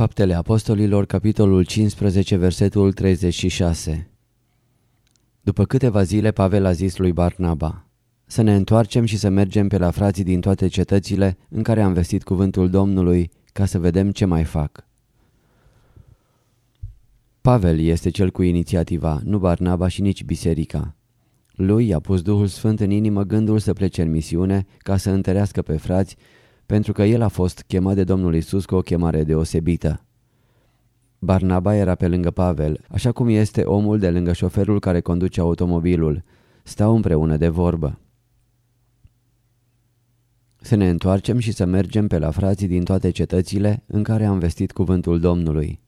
Faptele Apostolilor, capitolul 15, versetul 36 După câteva zile, Pavel a zis lui Barnaba, Să ne întoarcem și să mergem pe la frații din toate cetățile în care am vestit cuvântul Domnului, ca să vedem ce mai fac. Pavel este cel cu inițiativa, nu Barnaba și nici biserica. Lui i-a pus Duhul Sfânt în inimă gândul să plece în misiune ca să întărească pe frați, pentru că el a fost chemat de Domnul Isus cu o chemare deosebită. Barnaba era pe lângă Pavel, așa cum este omul de lângă șoferul care conduce automobilul. Stau împreună de vorbă. Să ne întoarcem și să mergem pe la frații din toate cetățile în care am vestit cuvântul Domnului.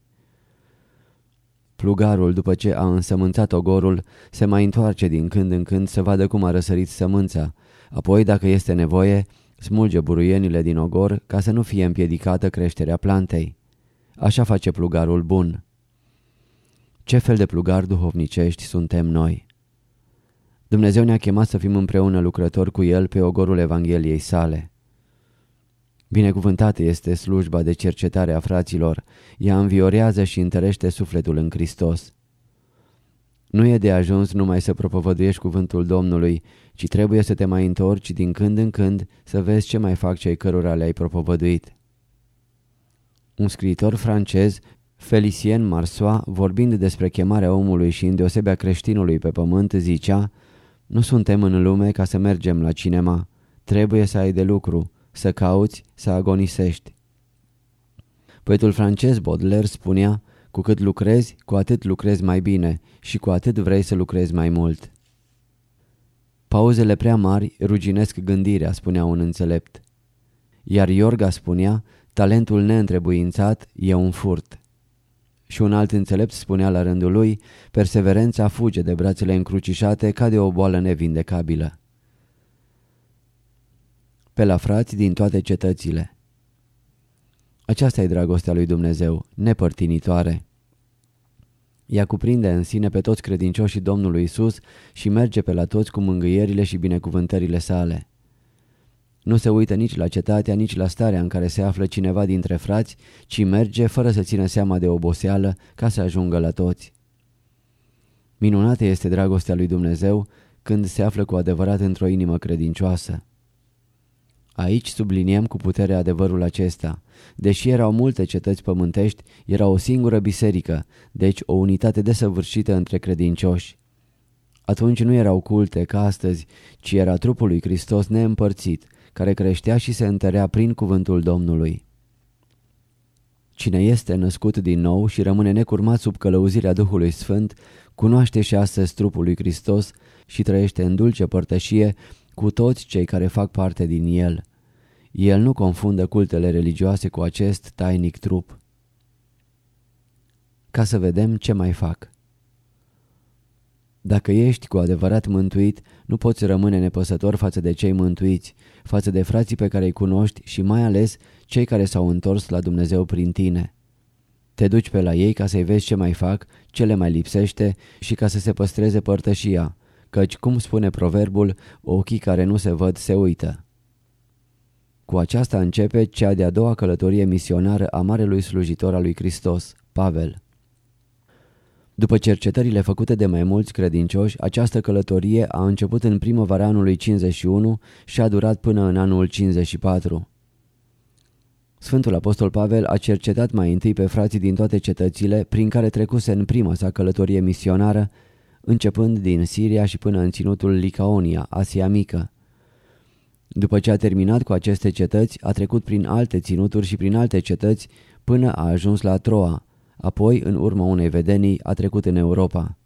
Plugarul, după ce a însămânțat ogorul, se mai întoarce din când în când să vadă cum a răsărit sămânța, apoi, dacă este nevoie, smulge buruienile din ogor ca să nu fie împiedicată creșterea plantei. Așa face plugarul bun. Ce fel de plugari duhovnicești suntem noi? Dumnezeu ne-a chemat să fim împreună lucrători cu El pe ogorul Evangheliei sale. Binecuvântată este slujba de cercetare a fraților, ea înviorează și întărește sufletul în Hristos. Nu e de ajuns numai să propovăduiești cuvântul Domnului, ci trebuie să te mai întorci din când în când să vezi ce mai fac cei cărora le-ai propovăduit. Un scriitor francez, Felicien Marsois, vorbind despre chemarea omului și îndeosebea creștinului pe pământ, zicea Nu suntem în lume ca să mergem la cinema, trebuie să ai de lucru, să cauți, să agonisești. Poetul francez Baudelaire spunea, cu cât lucrezi, cu atât lucrezi mai bine și cu atât vrei să lucrezi mai mult. Pauzele prea mari ruginesc gândirea, spunea un înțelept. Iar Iorga spunea, talentul neîntrebuințat e un furt. Și un alt înțelept spunea la rândul lui, perseverența fuge de brațele încrucișate ca de o boală nevindecabilă pe la frați din toate cetățile. Aceasta e dragostea lui Dumnezeu, nepărtinitoare. Ea cuprinde în sine pe toți credincioșii Domnului Isus și merge pe la toți cu mângâierile și binecuvântările sale. Nu se uită nici la cetatea, nici la starea în care se află cineva dintre frați, ci merge fără să țină seama de oboseală ca să ajungă la toți. Minunată este dragostea lui Dumnezeu când se află cu adevărat într-o inimă credincioasă. Aici subliniem cu putere adevărul acesta. Deși erau multe cetăți pământești, era o singură biserică, deci o unitate desăvârșită între credincioși. Atunci nu erau culte ca astăzi, ci era trupul lui Hristos neîmpărțit, care creștea și se întărea prin cuvântul Domnului. Cine este născut din nou și rămâne necurmat sub călăuzirea Duhului Sfânt, cunoaște și astăzi trupul lui Hristos și trăiește în dulce părtășie cu toți cei care fac parte din el. El nu confundă cultele religioase cu acest tainic trup. Ca să vedem ce mai fac. Dacă ești cu adevărat mântuit, nu poți rămâne nepăsător față de cei mântuiți, față de frații pe care îi cunoști și mai ales cei care s-au întors la Dumnezeu prin tine. Te duci pe la ei ca să-i vezi ce mai fac, ce le mai lipsește și ca să se păstreze părtășia, căci, cum spune proverbul, ochii care nu se văd se uită. Cu aceasta începe cea de-a doua călătorie misionară a marelui slujitor al lui Hristos, Pavel. După cercetările făcute de mai mulți credincioși, această călătorie a început în primăvara anului 51 și a durat până în anul 54. Sfântul Apostol Pavel a cercetat mai întâi pe frații din toate cetățile prin care trecuse în prima sa călătorie misionară, începând din Siria și până în ținutul Licaonia, Asia Mică. După ce a terminat cu aceste cetăți, a trecut prin alte ținuturi și prin alte cetăți până a ajuns la Troa, apoi, în urma unei vedenii, a trecut în Europa.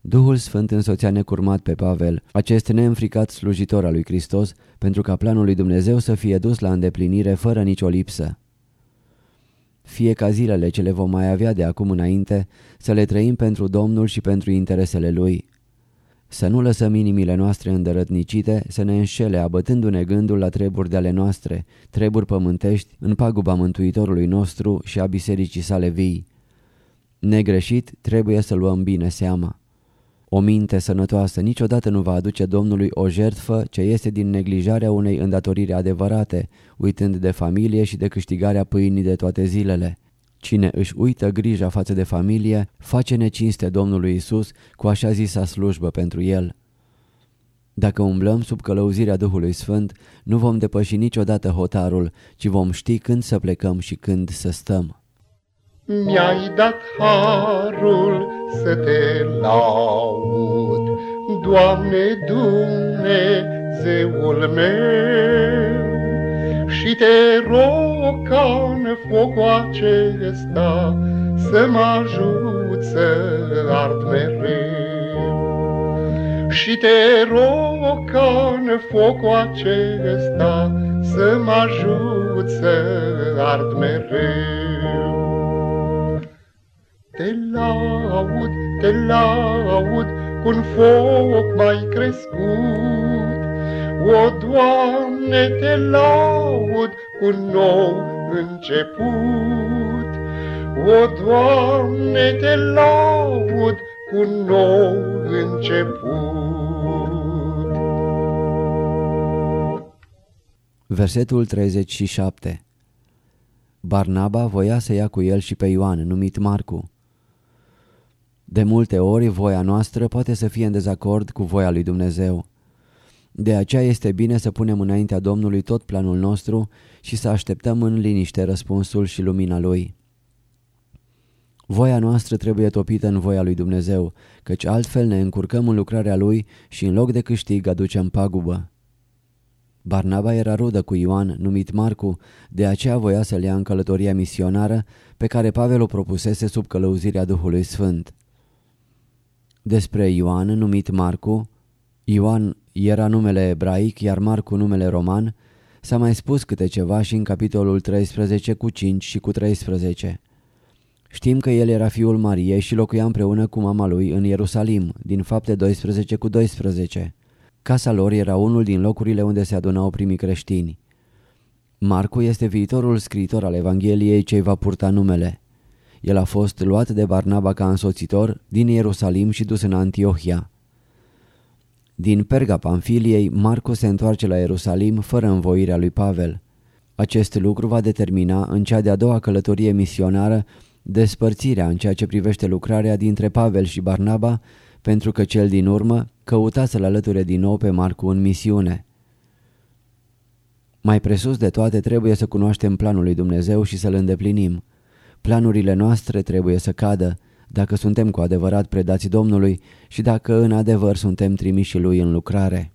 Duhul Sfânt însoțea necurmat pe Pavel, acest neînfricat slujitor al lui Hristos, pentru ca planul lui Dumnezeu să fie dus la îndeplinire fără nicio lipsă. Fie ca zilele ce le vom mai avea de acum înainte să le trăim pentru Domnul și pentru interesele Lui. Să nu lăsăm inimile noastre îndărătnicite să ne înșele abătându-ne gândul la treburi de ale noastre, treburi pământești, în paguba Mântuitorului nostru și a bisericii sale vii. Negreșit trebuie să luăm bine seama. O minte sănătoasă niciodată nu va aduce Domnului o jertfă ce este din neglijarea unei îndatoriri adevărate, uitând de familie și de câștigarea pâinii de toate zilele. Cine își uită grija față de familie, face necinste Domnului Isus cu așa zisa slujbă pentru el. Dacă umblăm sub călăuzirea Duhului Sfânt, nu vom depăși niciodată hotarul, ci vom ști când să plecăm și când să stăm. Mi-ai dat harul să te laud, Doamne Dumnezeul meu, Și te rog ca în focul acesta Să mă ajut să ard mereu. Și te rog ca în focul acesta Să mă ajut să ard mereu. Te laud, te laud, cu un foc mai crescut. O, Doamne, te laud cu un nou început. O, Doamne, te laud cu un nou început. Versetul 37 Barnaba voia să ia cu el și pe Ioan, numit Marcu. De multe ori, voia noastră poate să fie în dezacord cu voia lui Dumnezeu. De aceea este bine să punem înaintea Domnului tot planul nostru și să așteptăm în liniște răspunsul și lumina Lui. Voia noastră trebuie topită în voia lui Dumnezeu, căci altfel ne încurcăm în lucrarea Lui și în loc de câștig aducem pagubă. Barnaba era rudă cu Ioan, numit Marcu, de aceea voia să-l ia în călătoria misionară pe care Pavel o propusese sub călăuzirea Duhului Sfânt. Despre Ioan, numit Marcu, Ioan era numele ebraic, iar Marcu numele roman, s-a mai spus câte ceva și în capitolul 13 cu 5 și cu 13. Știm că el era fiul Mariei și locuia împreună cu mama lui în Ierusalim, din fapte 12 cu 12. Casa lor era unul din locurile unde se adunau primii creștini. Marcu este viitorul scriitor al Evangheliei ce va purta numele. El a fost luat de Barnaba ca însoțitor din Ierusalim și dus în Antiohia. Din Perga Pamfiliei, Marcu se întoarce la Ierusalim fără învoirea lui Pavel. Acest lucru va determina în cea de-a doua călătorie misionară despărțirea în ceea ce privește lucrarea dintre Pavel și Barnaba, pentru că cel din urmă căuta să-l alăture din nou pe Marcu în misiune. Mai presus de toate trebuie să cunoaștem planul lui Dumnezeu și să-l îndeplinim. Planurile noastre trebuie să cadă dacă suntem cu adevărat predați Domnului și dacă în adevăr suntem trimiși Lui în lucrare.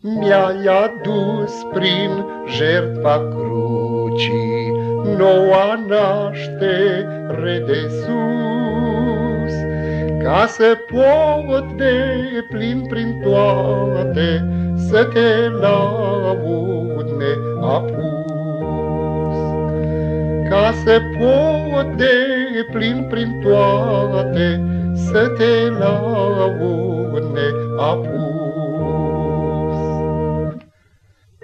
Mi-ai adus prin jertfa crucii noua naștere de sus, ca să pot de plin prin toate să te laud neapus ca să pot de plin prin toate să te laud neapus.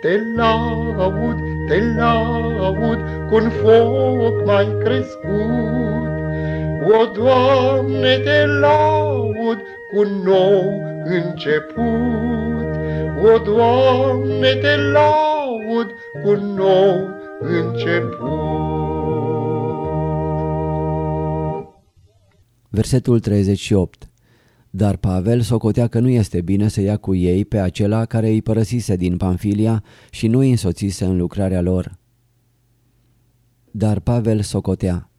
Te laud, te laud cu un foc mai crescut, O, Doamne, te laud cu un nou început, O, Doamne, te laud cu un nou început. Versetul 38 Dar Pavel socotea că nu este bine să ia cu ei pe acela care îi părăsise din Pamfilia și nu îi însoțise în lucrarea lor. Dar Pavel socotea.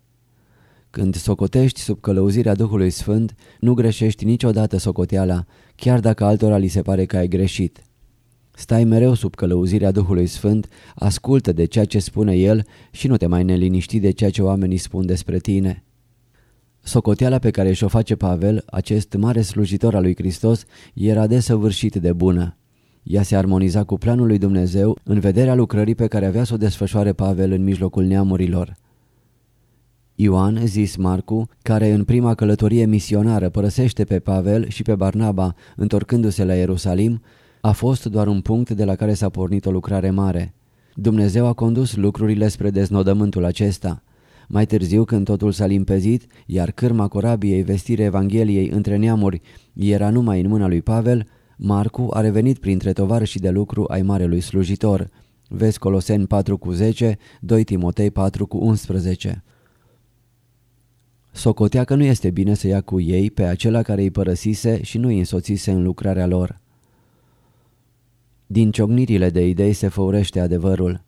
Când socotești sub călăuzirea Duhului Sfânt, nu greșești niciodată socoteala, chiar dacă altora li se pare că ai greșit. Stai mereu sub călăuzirea Duhului Sfânt, ascultă de ceea ce spune El și nu te mai neliniști de ceea ce oamenii spun despre tine. Socoteala pe care și-o face Pavel, acest mare slujitor al lui Hristos, era desăvârșit de bună. Ea se armoniza cu planul lui Dumnezeu în vederea lucrării pe care avea să o desfășoare Pavel în mijlocul neamurilor. Ioan, zis Marcu, care în prima călătorie misionară părăsește pe Pavel și pe Barnaba întorcându-se la Ierusalim, a fost doar un punct de la care s-a pornit o lucrare mare. Dumnezeu a condus lucrurile spre deznodământul acesta. Mai târziu, când totul s-a limpezit, iar cârma corabiei vestire Evangheliei între neamuri era numai în mâna lui Pavel, Marcu a revenit printre tovarășii de lucru ai marelui slujitor. Vezi Coloseni 4 cu 10, 2 Timotei 4 cu 11. Socotea că nu este bine să ia cu ei pe acela care îi părăsise și nu îi însoțise în lucrarea lor. Din ciognirile de idei se făurește adevărul.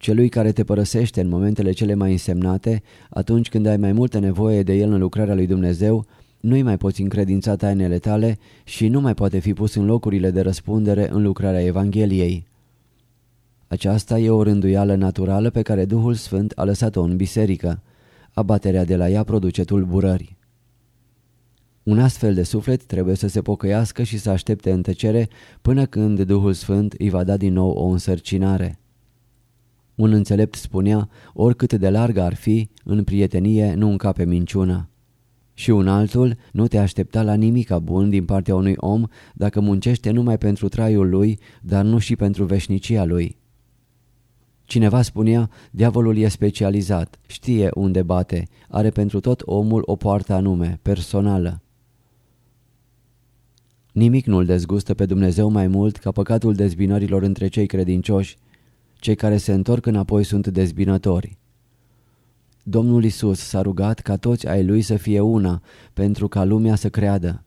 Celui care te părăsește în momentele cele mai însemnate, atunci când ai mai multă nevoie de el în lucrarea lui Dumnezeu, nu-i mai poți încredința tainele tale și nu mai poate fi pus în locurile de răspundere în lucrarea Evangheliei. Aceasta e o rânduială naturală pe care Duhul Sfânt a lăsat-o în biserică. Abaterea de la ea produce tulburări. Un astfel de suflet trebuie să se pocăiască și să aștepte în tăcere până când Duhul Sfânt îi va da din nou o însărcinare. Un înțelept spunea, oricât de largă ar fi, în prietenie nu încape minciuna. Și un altul nu te aștepta la nimica bun din partea unui om dacă muncește numai pentru traiul lui, dar nu și pentru veșnicia lui. Cineva spunea, diavolul e specializat, știe unde bate, are pentru tot omul o poartă anume, personală. Nimic nu-l dezgustă pe Dumnezeu mai mult ca păcatul dezbinărilor între cei credincioși. Cei care se întorc înapoi sunt dezbinători. Domnul Isus s-a rugat ca toți ai lui să fie una, pentru ca lumea să creadă.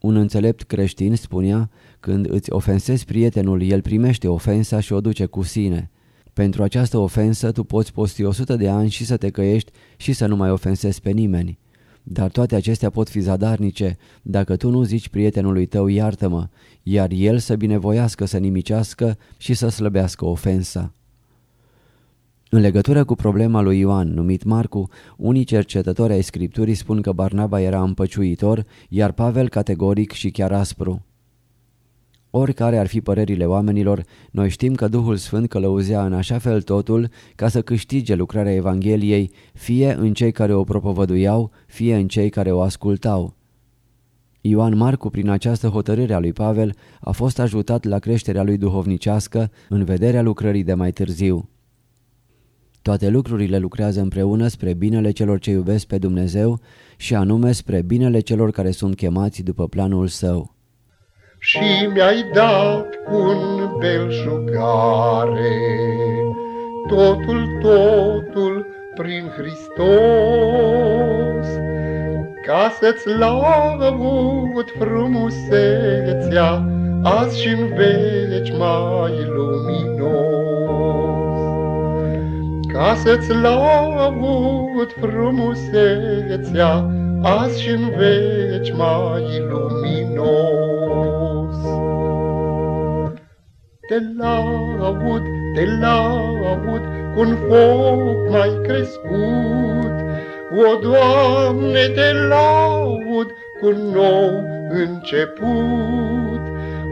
Un înțelept creștin spunea, când îți ofensezi prietenul, el primește ofensa și o duce cu sine. Pentru această ofensă tu poți posti o sută de ani și să te căiești și să nu mai ofensezi pe nimeni. Dar toate acestea pot fi zadarnice dacă tu nu zici prietenului tău iartă-mă, iar el să binevoiască să nimicească și să slăbească ofensa. În legătură cu problema lui Ioan, numit Marcu, unii cercetători ai Scripturii spun că Barnaba era împăciuitor, iar Pavel categoric și chiar aspru. Oricare ar fi părerile oamenilor, noi știm că Duhul Sfânt călăuzea în așa fel totul ca să câștige lucrarea Evangheliei, fie în cei care o propovăduiau, fie în cei care o ascultau. Ioan Marcu, prin această hotărâre a lui Pavel, a fost ajutat la creșterea lui duhovnicească în vederea lucrării de mai târziu. Toate lucrurile lucrează împreună spre binele celor ce iubesc pe Dumnezeu și anume spre binele celor care sunt chemați după planul său și mi-ai dat un belșugare. Totul, totul prin Hristos, ca să-ți laud frumusețea, azi și în veci mai luminos. Ca să-ți laud frumusețea, azi și în veci mai luminos. Te laud, te laud, cu un foc mai crescut, O, Doamne, te laud cu un nou început,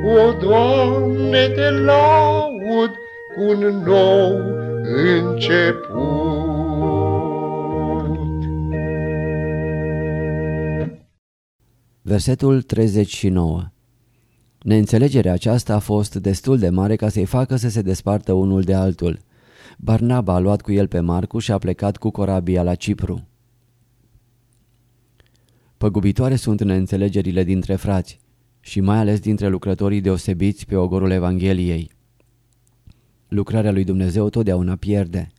O, Doamne, te laud cu un nou început. Versetul 39 Neînțelegerea aceasta a fost destul de mare ca să-i facă să se despartă unul de altul. Barnaba a luat cu el pe Marcu și a plecat cu corabia la Cipru. Păgubitoare sunt neînțelegerile dintre frați și mai ales dintre lucrătorii deosebiți pe ogorul Evangheliei. Lucrarea lui Dumnezeu totdeauna pierde.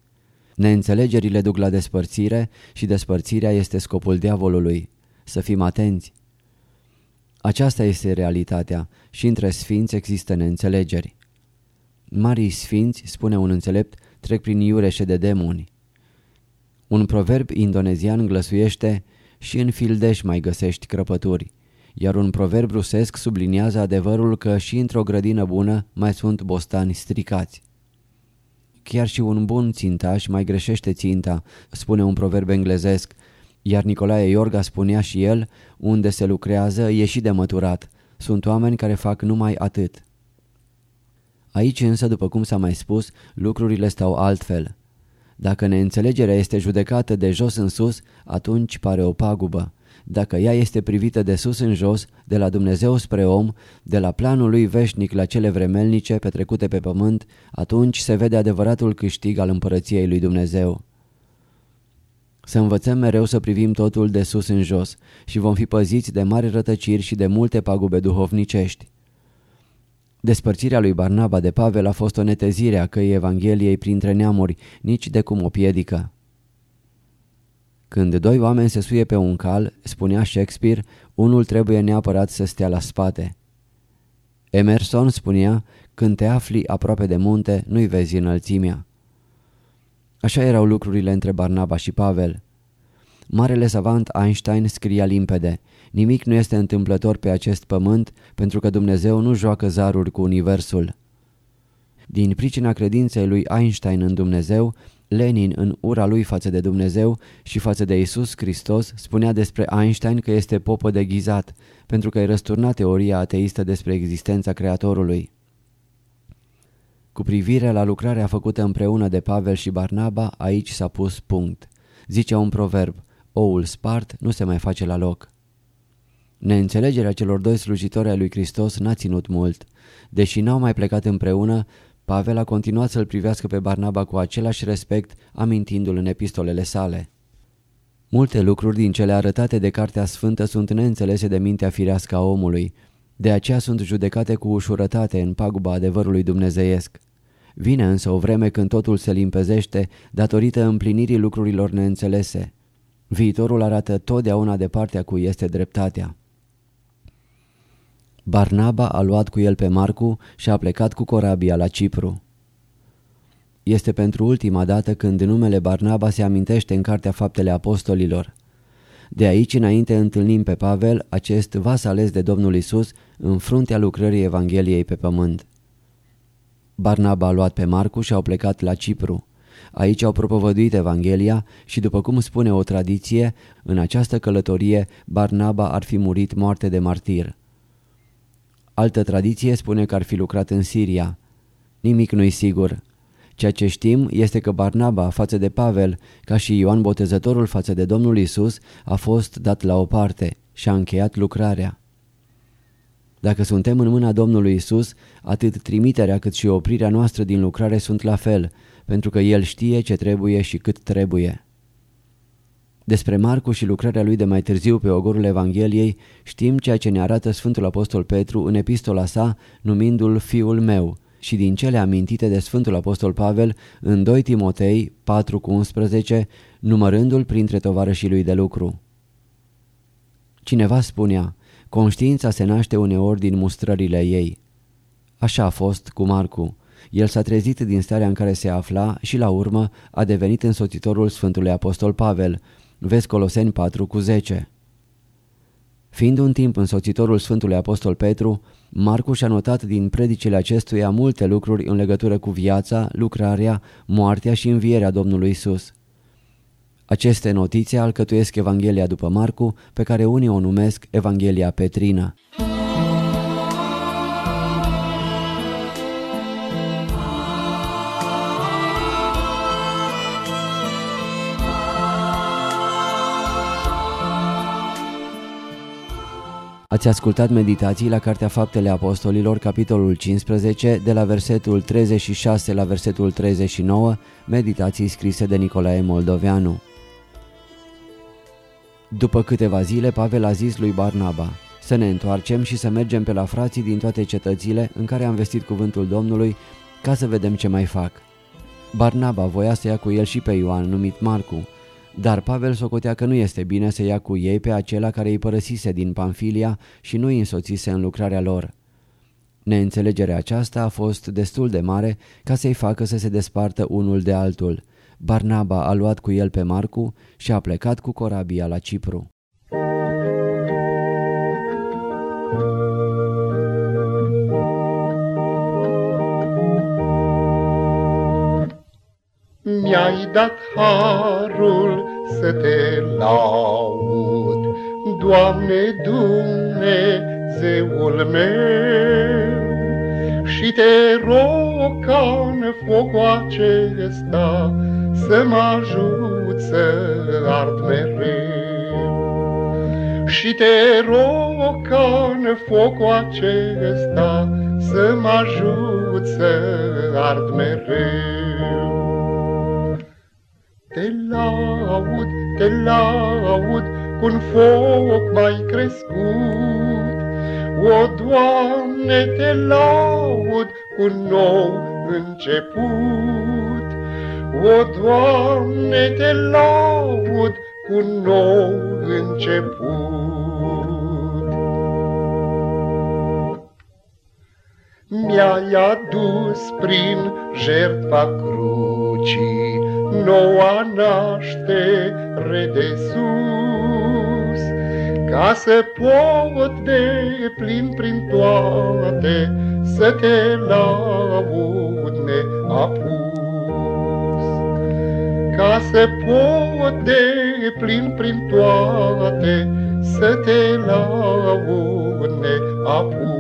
Neînțelegerile duc la despărțire și despărțirea este scopul diavolului. Să fim atenți! Aceasta este realitatea și între sfinți există neînțelegeri. Marii sfinți, spune un înțelept, trec prin iureșe de demoni. Un proverb indonezian glăsuiește și în fildeș mai găsești crăpături, iar un proverb rusesc subliniază adevărul că și într-o grădină bună mai sunt bostani stricați. Chiar și un bun țintaș mai greșește ținta, spune un proverb englezesc, iar Nicolae Iorga spunea și el, unde se lucrează e și de măturat. Sunt oameni care fac numai atât. Aici însă, după cum s-a mai spus, lucrurile stau altfel. Dacă neînțelegerea este judecată de jos în sus, atunci pare o pagubă. Dacă ea este privită de sus în jos, de la Dumnezeu spre om, de la planul lui veșnic la cele vremelnice petrecute pe pământ, atunci se vede adevăratul câștig al împărăției lui Dumnezeu. Să învățăm mereu să privim totul de sus în jos și vom fi păziți de mari rătăciri și de multe pagube duhovnicești. Despărțirea lui Barnaba de Pavel a fost o netezire a căii Evangheliei printre neamuri, nici de cum o piedică. Când doi oameni se suie pe un cal, spunea Shakespeare, unul trebuie neapărat să stea la spate. Emerson spunea, când te afli aproape de munte, nu-i vezi înălțimea. Așa erau lucrurile între Barnaba și Pavel. Marele savant Einstein scria limpede, nimic nu este întâmplător pe acest pământ pentru că Dumnezeu nu joacă zaruri cu universul. Din pricina credinței lui Einstein în Dumnezeu, Lenin în ura lui față de Dumnezeu și față de Isus Hristos spunea despre Einstein că este popă de ghizat, pentru că îi răsturna teoria ateistă despre existența Creatorului. Cu privire la lucrarea făcută împreună de Pavel și Barnaba, aici s-a pus punct. Zice un proverb, oul spart nu se mai face la loc. Neînțelegerea celor doi slujitori ai lui Hristos n-a ținut mult. Deși n-au mai plecat împreună, Pavel a continuat să-l privească pe Barnaba cu același respect, amintindu-l în epistolele sale. Multe lucruri din cele arătate de Cartea Sfântă sunt neînțelese de mintea firească a omului, de aceea sunt judecate cu ușurătate în paguba adevărului dumnezeiesc. Vine însă o vreme când totul se limpezește datorită împlinirii lucrurilor neînțelese. Viitorul arată totdeauna de partea cui este dreptatea. Barnaba a luat cu el pe Marcu și a plecat cu corabia la Cipru. Este pentru ultima dată când numele Barnaba se amintește în Cartea Faptele Apostolilor. De aici înainte întâlnim pe Pavel, acest vas ales de Domnul Isus, în fruntea lucrării Evangheliei pe pământ. Barnaba a luat pe Marcu și au plecat la Cipru. Aici au propovăduit Evanghelia și, după cum spune o tradiție, în această călătorie Barnaba ar fi murit moarte de martir. Altă tradiție spune că ar fi lucrat în Siria. Nimic nu-i sigur. Ceea ce știm este că Barnaba față de Pavel, ca și Ioan Botezătorul față de Domnul Isus, a fost dat la o parte și a încheiat lucrarea. Dacă suntem în mâna Domnului Isus, atât trimiterea cât și oprirea noastră din lucrare sunt la fel, pentru că El știe ce trebuie și cât trebuie. Despre Marcu și lucrarea lui de mai târziu pe ogorul Evangheliei știm ceea ce ne arată Sfântul Apostol Petru în epistola sa numindu-l Fiul meu și din cele amintite de Sfântul Apostol Pavel în 2 Timotei 4,11 numărându-l printre tovarășii lui de lucru. Cineva spunea, conștiința se naște uneori din mustrările ei. Așa a fost cu Marcu. El s-a trezit din starea în care se afla și la urmă a devenit însoțitorul Sfântului Apostol Pavel, Vezi Coloseni 4 cu 10. Fiind un timp însoțitorul Sfântului Apostol Petru, Marcu și-a notat din predicile acestuia multe lucruri în legătură cu viața, lucrarea, moartea și învierea Domnului Isus. Aceste notițe alcătuiesc Evanghelia după Marcu, pe care unii o numesc Evanghelia Petrina. Ați ascultat meditații la Cartea Faptele Apostolilor, capitolul 15, de la versetul 36 la versetul 39, meditații scrise de Nicolae Moldoveanu. După câteva zile, Pavel a zis lui Barnaba, să ne întoarcem și să mergem pe la frații din toate cetățile în care am vestit cuvântul Domnului, ca să vedem ce mai fac. Barnaba voia să ia cu el și pe Ioan, numit Marcu, dar Pavel socotea că nu este bine să ia cu ei pe acela care îi părăsise din Panfilia și nu îi însoțise în lucrarea lor. Neînțelegerea aceasta a fost destul de mare ca să-i facă să se despartă unul de altul. Barnaba a luat cu el pe Marcu și a plecat cu corabia la Cipru. Mi-ai dat harul să te laud, Doamne Dumnezeul meu, Și te rog ca în focul acesta Să mă ajut să ard mereu. Și te rog ca în focul acesta Să mă ajut să ard mereu. Laud, cu un foc mai crescut. O, Doamne, te laud cu nou început. O, Doamne, te laud cu nou început. Mi-ai adus prin jertfa crucii noua naștere de sus, ca să pot de plin prin toate să te laud neapus. Ca să pot de plin prin toate să te laud neapus.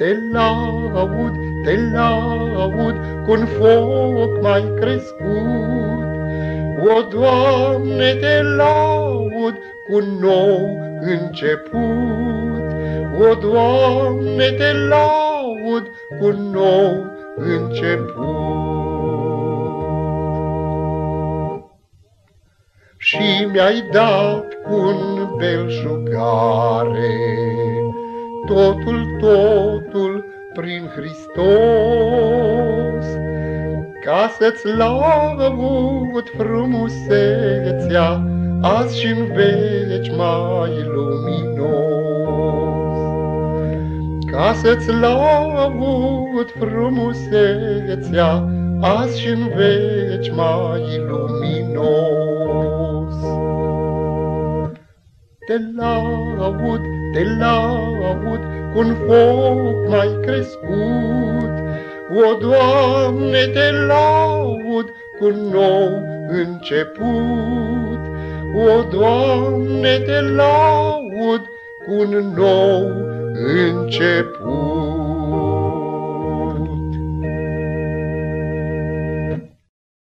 Te laud, te laud cu un foc mai crescut. O, Doamne, te laud cu un nou început. O, Doamne, te laud cu un nou început. Și mi-ai dat cu un belșugare totul, totul prin Hristos, ca să-ți laud frumusețea, azi și în veci mai luminos. Ca să-ți laud frumusețea, azi și în veci mai luminos. Te laud, te laud cu un foc mai crescut. O, Doamne, te laud cu un nou început. O, Doamne, te laud cu un nou început.